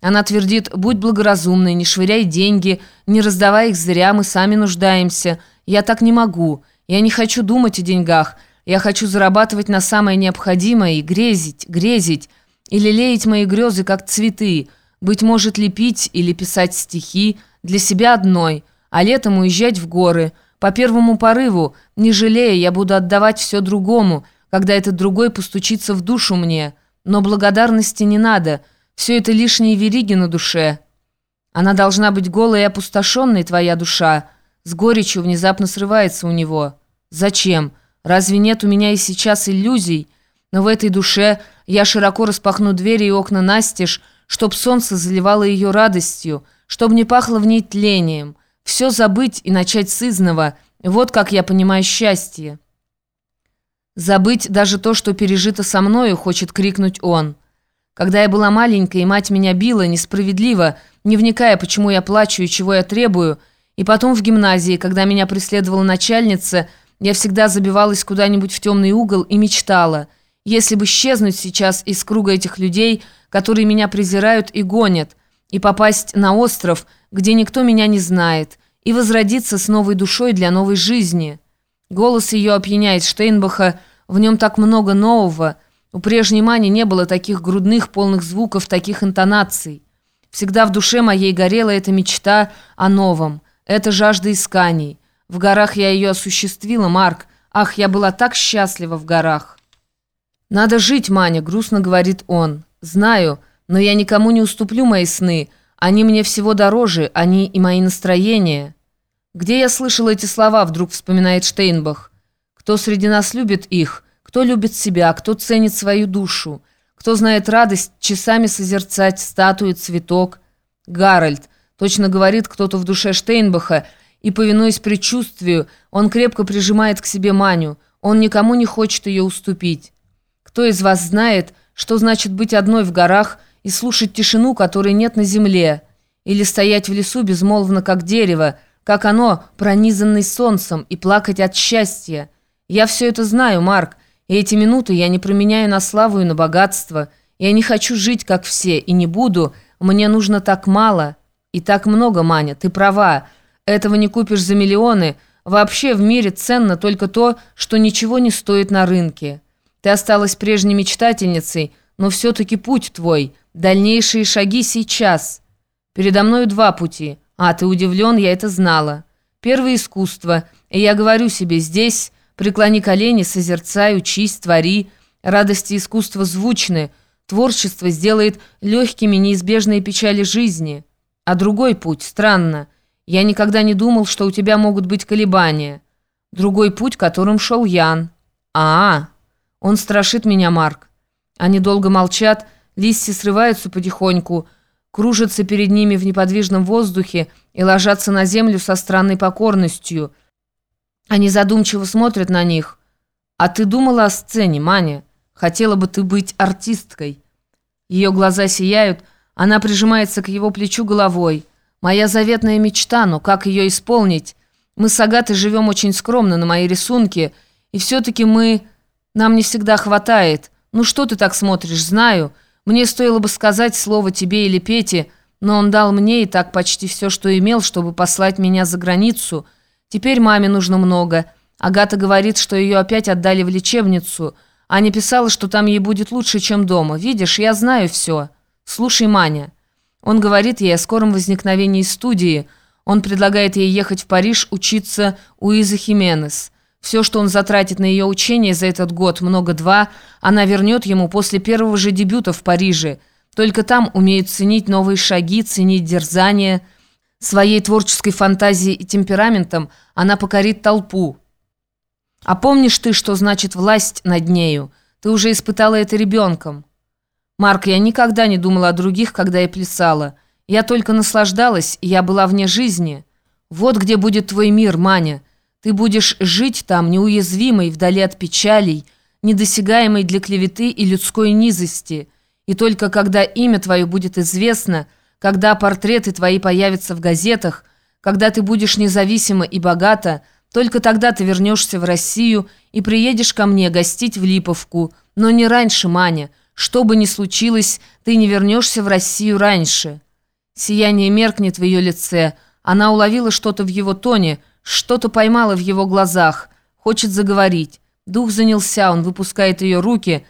Она твердит, будь благоразумной, не швыряй деньги, не раздавай их зря, мы сами нуждаемся. Я так не могу. Я не хочу думать о деньгах. Я хочу зарабатывать на самое необходимое и грезить, грезить, и лелеять мои грезы, как цветы. Быть может, лепить или писать стихи для себя одной, а летом уезжать в горы. По первому порыву, не жалея, я буду отдавать все другому, когда этот другой постучится в душу мне. Но благодарности не надо, все это лишние вериги на душе. Она должна быть голой и опустошенной, твоя душа. С горечью внезапно срывается у него. Зачем? Разве нет у меня и сейчас иллюзий? Но в этой душе я широко распахну двери и окна настежь, чтоб солнце заливало ее радостью, чтоб не пахло в ней тлением. Все забыть и начать с изного. Вот как я понимаю счастье. Забыть даже то, что пережито со мною, хочет крикнуть он. Когда я была маленькой, и мать меня била несправедливо, не вникая, почему я плачу и чего я требую, и потом в гимназии, когда меня преследовала начальница, я всегда забивалась куда-нибудь в темный угол и мечтала, если бы исчезнуть сейчас из круга этих людей, которые меня презирают и гонят, и попасть на остров, где никто меня не знает, и возродиться с новой душой для новой жизни. Голос ее опьяняет Штейнбаха, в нем так много нового. У прежней Мани не было таких грудных, полных звуков, таких интонаций. Всегда в душе моей горела эта мечта о новом, эта жажда исканий. В горах я ее осуществила, Марк. Ах, я была так счастлива в горах. «Надо жить, Маня», — грустно говорит он. «Знаю, но я никому не уступлю мои сны. Они мне всего дороже, они и мои настроения». «Где я слышала эти слова?» — вдруг вспоминает Штейнбах. Кто среди нас любит их, кто любит себя, кто ценит свою душу, кто знает радость часами созерцать статую, цветок. Гарольд, точно говорит кто-то в душе Штейнбаха, и, повинуясь предчувствию, он крепко прижимает к себе Маню, он никому не хочет ее уступить. Кто из вас знает, что значит быть одной в горах и слушать тишину, которой нет на земле, или стоять в лесу безмолвно, как дерево, как оно, пронизанный солнцем, и плакать от счастья, я все это знаю, Марк, и эти минуты я не променяю на славу и на богатство. Я не хочу жить, как все, и не буду. Мне нужно так мало. И так много, Маня, ты права. Этого не купишь за миллионы. Вообще в мире ценно только то, что ничего не стоит на рынке. Ты осталась прежней мечтательницей, но все-таки путь твой. Дальнейшие шаги сейчас. Передо мною два пути. А, ты удивлен, я это знала. Первое искусство. И я говорю себе, здесь... Преклони колени, созерцай, учись, твори. Радости искусства звучны. Творчество сделает легкими неизбежные печали жизни. А другой путь, странно. Я никогда не думал, что у тебя могут быть колебания. Другой путь, которым шел Ян. А, -а, -а. он страшит меня, Марк. Они долго молчат, листья срываются потихоньку, кружатся перед ними в неподвижном воздухе и ложатся на землю со странной покорностью – они задумчиво смотрят на них. «А ты думала о сцене, Маня? Хотела бы ты быть артисткой?» Ее глаза сияют, она прижимается к его плечу головой. «Моя заветная мечта, но как ее исполнить? Мы с Агатой живем очень скромно на мои рисунки, и все-таки мы... Нам не всегда хватает. Ну что ты так смотришь, знаю. Мне стоило бы сказать слово тебе или Пете, но он дал мне и так почти все, что имел, чтобы послать меня за границу». Теперь маме нужно много. Агата говорит, что ее опять отдали в лечебницу. Аня писала, что там ей будет лучше, чем дома. Видишь, я знаю все. Слушай, Маня. Он говорит ей о скором возникновении студии. Он предлагает ей ехать в Париж учиться у Изы Хименес. Все, что он затратит на ее учение за этот год, много-два, она вернет ему после первого же дебюта в Париже. Только там умеют ценить новые шаги, ценить дерзание – Своей творческой фантазией и темпераментом она покорит толпу. А помнишь ты, что значит власть над нею? Ты уже испытала это ребенком. Марк, я никогда не думала о других, когда я плясала. Я только наслаждалась, я была вне жизни. Вот где будет твой мир, Маня. Ты будешь жить там, неуязвимой, вдали от печалей, недосягаемой для клеветы и людской низости. И только когда имя твое будет известно – когда портреты твои появятся в газетах, когда ты будешь независима и богата, только тогда ты вернешься в Россию и приедешь ко мне гостить в Липовку. Но не раньше, Маня, Что бы ни случилось, ты не вернешься в Россию раньше». Сияние меркнет в ее лице. Она уловила что-то в его тоне, что-то поймала в его глазах. Хочет заговорить. Дух занялся, он выпускает ее руки,